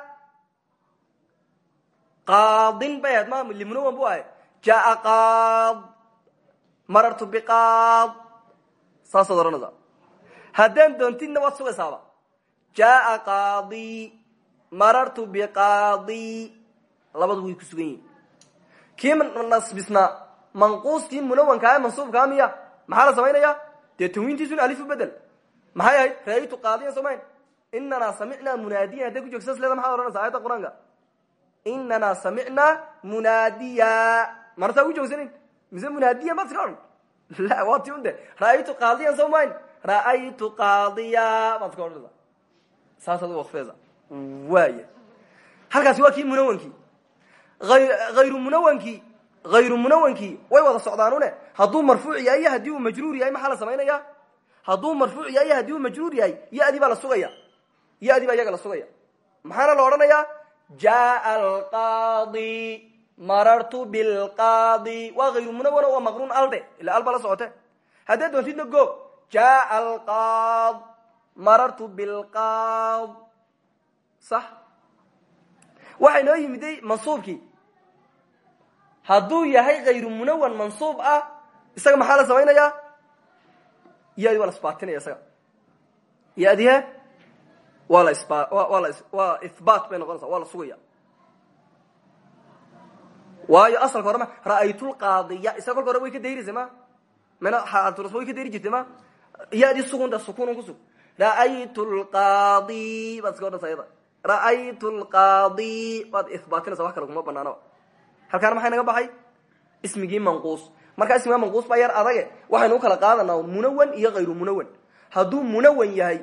qaadin bay ahayd ma limunawan bu ahayd. Jaa qaad marartu biqaad saasaad haddaan doontidna waad sugaysaaba jaa qaadi marartu biqaadi. Labadu way ku sugan yihiin kii nasbisnaa manquuskii munawankaa ee mansuubkaa miya maxaa la samaynaya dee tanwiintiisun alifu bedel maxay ahayd? Ra'aytu qaadiyan somayn inanaa samicnaa munaadiyan hadday ku joogsa sleeda maxaad odhanaysa ayadda qur'aanka? Inanaa samicnaa munaadiya martaa ku joogsanin? Mise munaadiya maad iska ra'aytu qaadiya. Baad iska odhanaysa saasaad waqfeesa waaya waa kii munawankii ayru munawankii hayru munawankii way wada socdaanune. Hadduu marfuuc yahay iyo uu majruur yahay maxaa la samaynaya? Marfuuc yahay iyo uu majruur yahay yadi baa la sugaya. Yadi baa iyaga la sugaya. Maxaana la odhanayaa? Jaa alqaadi. Marartu bilqaadi. Waa hayru munawan waa maqruun alde ila al la socote haddee doontidna go jaa alqaad marartu bilqaad sax waxay noo yimiday mansuubkii. hadduu yahay hayru munawan mansuub ah isaga maxaa la samaynayaa? yadi waa la isbaatinaya isaga. yadihe waa la isba waa la waa ihbaat bay noqonaysa waa la sugaya waayo asalka hore ma ra'aytulqaadiya isaga kolka hore way ka dayraysa ma xaaturas way ka dayri jirtay ma yadii sugunta sukunan kusug ra'aytu lqaadi baad iska odhanaysa yada ra'aytu lqaadi waad ihbaatinaysa wax kale kuma banaanaba halkaana maxay naga baxay? Ismigii manquus. Markaa ismiga manquus baa yar adage waxaynu u kala qaadanaa munawan iyo hayru munawan. Hadduu munawan yahay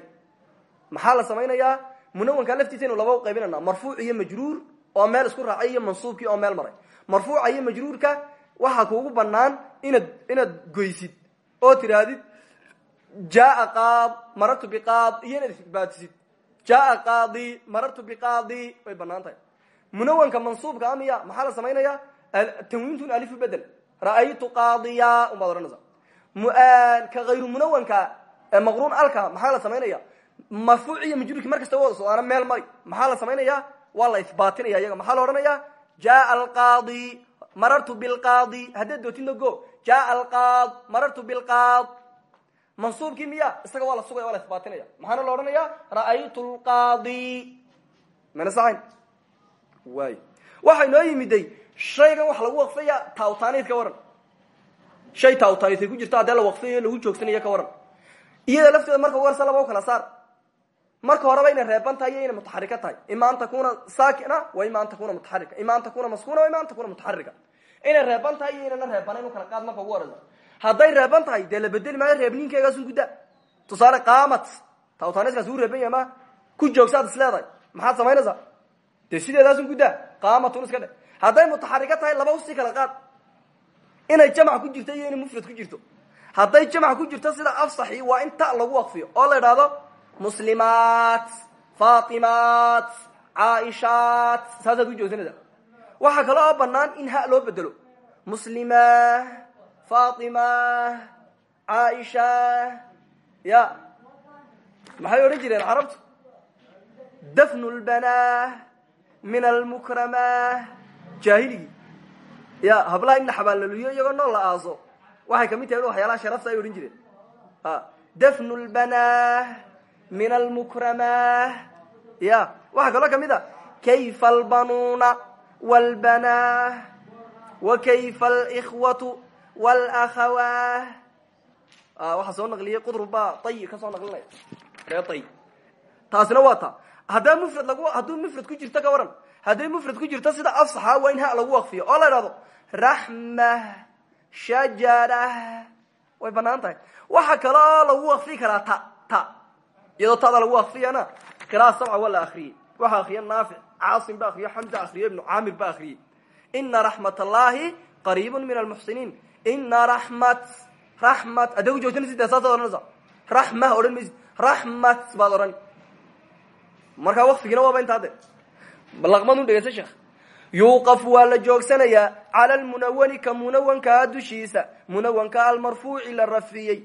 maxaa la samaynayaa? Munawankaa laftiisa aynu laba qaybinana marfuuc iyo majruur oo meel isku raacay iyo mansuubkii oo meel maray. Marfuuca iyo majruurka waxaa kuugu banaan inaad inaad goysid oo tirahdid jaa qaad marartu biqaad iyo inaad isbaatisid jaa qaadi marartu biqaadi way bannaan tahay munawanka mansuubka amiya maxaa la samaynaya tanwiintun alifu bedel ra'aytu qaadiya unbaad odhanaysa ka hayru munawanka maqruun alka maxaa la samaynaya marfuuc iyo majruurki mar kasta wada sodaana meel mari maxaa la samaynaya waa la isbaatinaya iyaga maxaa la odhanaya jaa alqaadi marartu bilqaadi haddaad dootidna go jaa alqaad marartu bilqaad mansuubkii miya isaga waa la sugaya waa la isbaatinaya. Maxaana la odhanaya ra'aytu lqaadi mana saxayn? Waay waxay noo yimiday shaygan wax lagu waqfaya taawtaaniid ka waran. Shay taawtaaniidkay ku jirto haddee la waqfayo lagu joogsanaya marka warsa laba u kala saar marka horeba inay reeban tahay iyo inay tahay. Ima an takuna saakina wa ima an takuna mutaxarika ima an wa ima an takuna mutaxarika inay reeban tahay iyo hadday reeban tahay dee la bedeli maayo reebniinkeegaasun gudda tusaale qaamat. Taawtaaniidkaas uu reeban yahay ma ku joogsaad is leedahay. Maxaad samaynaysaa? Dee sideedaasun guddaa qaamatun iska dhe hadday mutaxarika tahay laba u sii kala qaad. Inay jamac ku jirto iyo inay mufrad ku jirto. Hadday jamac ku jirto sida afsaxi waa in ta lagu waqfiyo oo la idhaahdo muslimaat fatimaat caaishaat. Saasaad ku joogsanaysa waxaa kale oo banaan in ha loo bedelo muslima fatima caaisha ya. Maxay odhan jireen carabtu? Dafnu lbanaa min almukrama jaahiligii ya hablaha in la xabaalaliyo iyagoo nool la aaso. Waxay ka mid tahay waxyaalaha sharafta ay odhan jireen. Dafnu lbanaa min almukrama ya waxaa kaloo ka mid a kayfa albanuuna wlbanaa wa kayfa alikhwatu walakhawaa waxaa soo naqliyey qudrub baa tay ka soo naqlinaya ree tay. Taasina waa ta. Haddaa mufrad lag hadduu mufrad ku jirto ka waran hadday mufrad ku jirto sida afsaxa waa in ha lagu waqfiyo oo la idhahdo raxma shajara. Way bannaan tahay. Waxa kale lagu waqfi karaa ta ta. Iyadoo tada lagu waqfiyana qira'a sabca waa la akriyey waxaa akriya naafic caasim ba akriyo xamza akriyo ibnu caamir ba akriyey ina raxmat allahi qariibun min almuxsiniin ina raxmat raxmat hadday ku joogtana sidee saasaad odhanaysa raxma odhan maysid raxmat baad odhan markaa waqfigiina waaba intaa de laqmad u dhegeysa sheekh yuuqafu waa la joogsanayaa cala lmunawani ka munawankaa dushiisa munawanka almarfuuci la rafiyey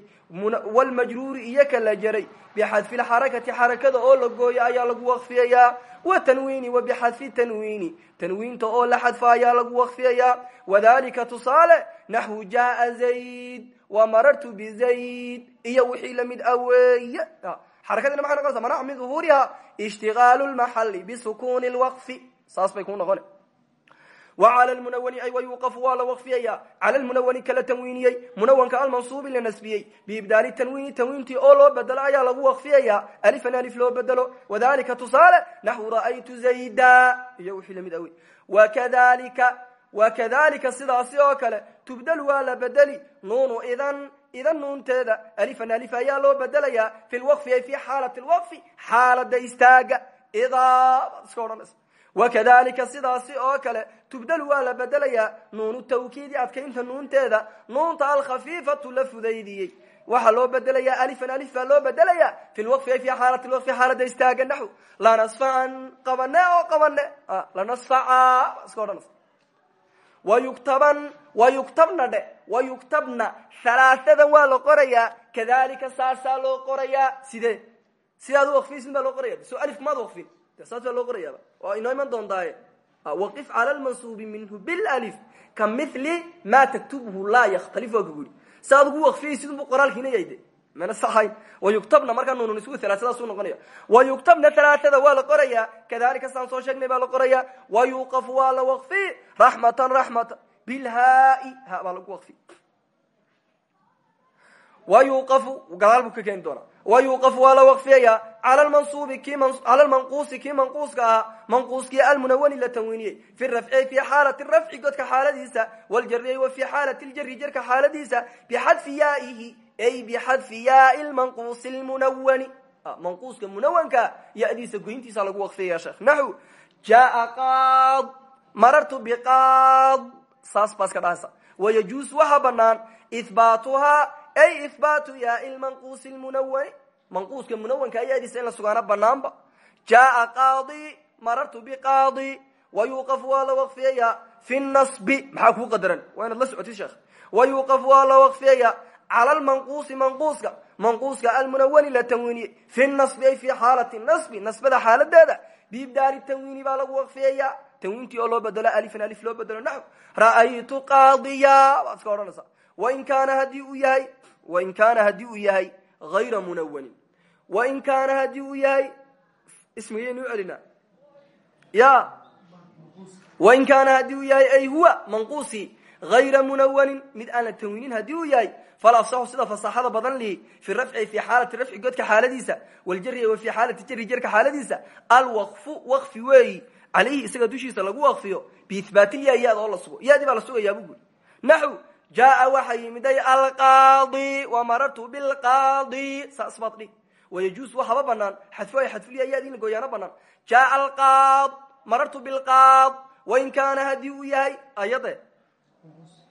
wlmajruuri iyo ka la jaray bixadfi lxarakati xarakada oo la gooyo ayaa lagu waqfiyayaa wa tanwiini wa bixadfi tanwiini tanwiinta oo la xadfa ayaa lagu waqfiyayaa wadalika tusaale naxwu jaa zayd wa marartu bizayd iyo wixii la mid aweeye xarakadina maxay noqonaysa manac saas bay ku noqon wclى munawani ay wayuqafu waa la waqfiyaya cala lmunawani kala tanwiiniyey munawanka almansuubi la nasbiyey biibdaali tanwiini tanwiintii oo loo bedelo ayaa lagu waqfiyaya alifan alif loo bedelo wadalika tusaale naxwu ra'aytu zayda iyo wixii la mid awy wakadalika wakadalika sidaasi oo kale tubdel waa la bedeli nuunu idan idan nuunteeda alifan alif ayaa loo bedelaya fi lwaqfi ay fi xaalati lwaqfi xaalada istaaga idaa iska odhanaysa wakadalika sidaasi oo kale tubdelu waa la bedelayaa nuunu tawkiidi adkaynta nuunteeda nuunta alkhafiifatu la fudaydiyey waxaa loo bedelayaa alifan alif baa loo bedelayaa fi lwaqfi ay fi xaalati lwaqfi xaalada istaaga naxw lanasfacan qabane oo qabane lanasfaca iska odhanaysa wayuktaban wayuktabna dhe wayuktabna halaahadan waa la qorayaa kadalika saasaa loo qorayaa sidee sidaad u loo qoraya so alif maad saas baa loo qorayaaba waa inoo iman doontaaye waqif cala lmansuubi minhu bilif ka mili ma taktubhu laa yakhtalif waa kagu yidhi si aad ugu waqfiyaysid unbu qoraalkiina yayde? Mana sahayn wayuktabna markaa nuunun isugu alaasadaasuu noqonaya wayuktabna halaaada waa la qorayaa. Kadalika saan soo sheegnay baa la qorayaa. Wayuqafu waa la waqfi. Raxmatan raxmatan bilhaai ha baa lagu waqfi. Wayuqafu gadaal buu ka keeni doonaa wayuqafu waa la waqfiyaya cala lmanquusi kii manquuska ahaa manquuskii almunawani la tanwiiniyey fi rafci fi xaalati rafci godka xaaladiisa wljari wa fi xaalati ljari jarka xaaladiisa bixadfi yaaihi ay bixadfi yaai lmanquusi lmunawani manquuska munawanka yadiisa goyntiisa lagu waqfiyaya sheekh naxu jaa qaad marartu biqaad saas baa iska dhahaysa wayajuus waxa banaan ihbaatuhaa ay ihbaatu yaai lmanquusi lmunawani manquuska munawanka ayaadiisa in la sugaana banaanba jaa qaadi marartu biqaadi wayuqaf waa la waqfiyaya fi nasbi. Maxaa kuu qadaran? Waa inaad la socotid sheekh. Wayuqaf waa la waqfiyaya cala lmanquusi manquuska. Manquuska almunawani la tanwiiniyey fi nasbi ay fi xaalati nasbi nasbada xaaladeeda. Biibdaali tanwiini baa lagu waqfiyaya tanwiintii oo loo bedelo alifan alif loo bedelo naxw. Ra'aytu wain kaana haddii uu yahay hayra munawanin wain kaana haddii uu yahay ismigaynu celinaa ya wain kaana haddii uu yahay ay huwa manquusi hayra munawanin mid aan la tanwiinin haddii uu yahay fal afsaxu sida fasaxada badan lihi fi rafci fi xaalati rafci godka xaaladiisa waljari wa fi xaalati jari jarka xaaladiisa alwaqfu waqfi weeyi calayhi isaga dushiisa lagu waqfiyo biihbaatilya yaad oo la jaa waxa yimiday alqaadi wamarartu bilqaadi. Saas baad dhig. Wayajuus waxaba banaan. Xadfo ay xadfuliya yaadi in la gooyaana banaan. Jaa alqaad marartu bilqaad. Wain kaana haddii uu yahay ayade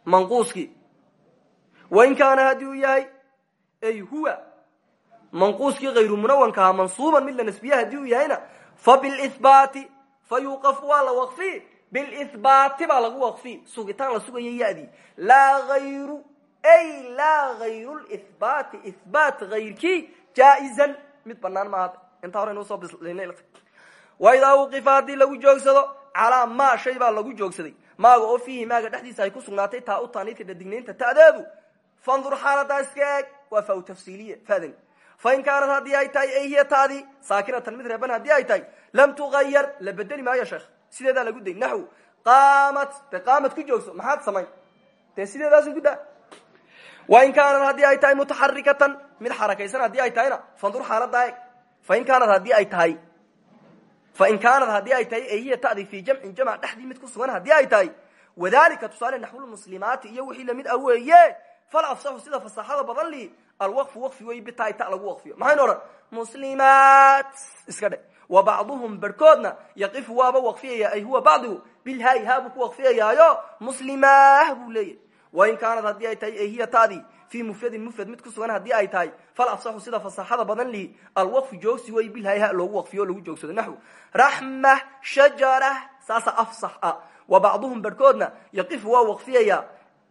manquuskii wain kaana haddii uu yahay ay huwa. Manquuskii hayru munawankaha mansuuban mid la nasbiya haddii uu yahayna. Fa bilihbaati fa yuuqaf waa la waqfi bilihbaati baa lagu waqfi sugitaan la sugayo yadii laa hayru ay laa hayru lihbaati ihbaat hayrkii jaa-izan mid banaan maaha intaa hore nusoo bisl waidaa uqifa haddii lagu joogsado calaa maa shay baa lagu joogsaday maaga oo fiihi maaga dhexdiisa ay ku sugnaatay taa u taaniidka dhadignaynta ta'deedu fandur xaaladaa iska eeg waa fa tafsiiliya faadani fain kaanat haddii ay tahay ay hiya taadii saakinatan mid reeban haddii ay tahay lam tugayar la bedeli sideedaa lagu day. Naxw qaamat de qaamad ku joogso maxaad samayn? Dee sideedaasu ku daa. Wain kaanat haddii ay tahay mutaxarikatan mid xarakaysan haddii ay tahayna fandur xaaladaa eeg fain kaanat haddii ay tahay fain kaanat haddii ay tahay ay hiya tadi fi jamcin jamc dhexdii mid ku sugan haddii ay tahay. Wadalika tusaale naxwulmuslimaati iyo wixii la mid ah weeye. Fal afsaxu sida fasaxada badan li alwaqfu waqfi wey bitaay ta lagu waqfiyo. Maxaynu odhan muslimaat iska dhe wa bacduhum barhkoodna yaqifu waaba waqfiyaya ay huwa bacdigu bilhaay haabuu ku waqfiyayaayo muslimaah buu leeyahy wain kaanat haddii ay tahay ay hiya tadii fii mufradin mufrad mid ku sugan haddii ay tahay fal afsaxu sida fasaxada badan lihi alwaqfu joogsi wey bilhaay ha loogu waqfiyo o lagu joogsado naxw raxma shajara saasa afsax ah wa bacduhum waa waqfiyaya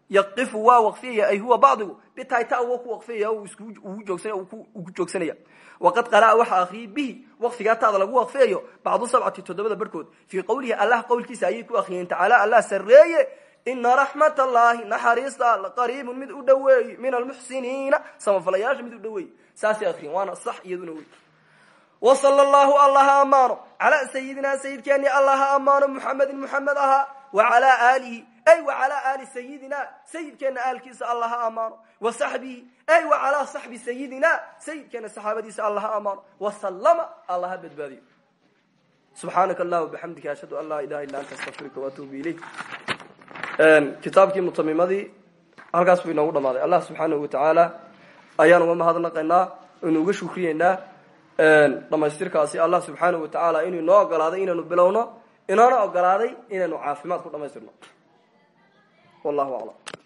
yaqifu waa waqfiyaya ay huwa bacdigu bitayta wa ku waqfiyaya ugu joogsanaya waqad qara'a waxa akriyay bihi waqfigaa taada lagu waqfiyayo bacdu sabcati toddobada barhkood fii qowlihi allah qowlkiisa ayay ku akriyeen tacaala allah sareeye ina raxmat allahi naxariista alla qariibun mid u dhoweey min almuxsiniina samafalayaasha mid u dhoweey saasay akriyen waana sax iyaduna wey wasala allahu allaha amaano calaa sayidina sayidkeeni allaha amaano muxamedin muxamed ahaa wa calaa aalihi ay wa calaa aali sayidina sayidkeena aalkiisa allaha amaano wa saxbihi ay wa calaa saxbi sayidina sayidkeena saxaabadiisa allaha amaano wasalama allaha badbaadiyo subxaanaka allah bixamdika ashhadu an laa ilaha illa anta astaqfiruka waatuubu halkaas buu inoogu dhamaaday allah subxaanahu watacaala ayaan uga mahadnaqaynaa inu uga shukriyeynaa dhamaystirkaasi allah subxaanahu watacaala inuu inoo ogolaaday inaynu bilowno inoona ogolaaday inaynu caafimaad ku dhamaystirno wallahu aclam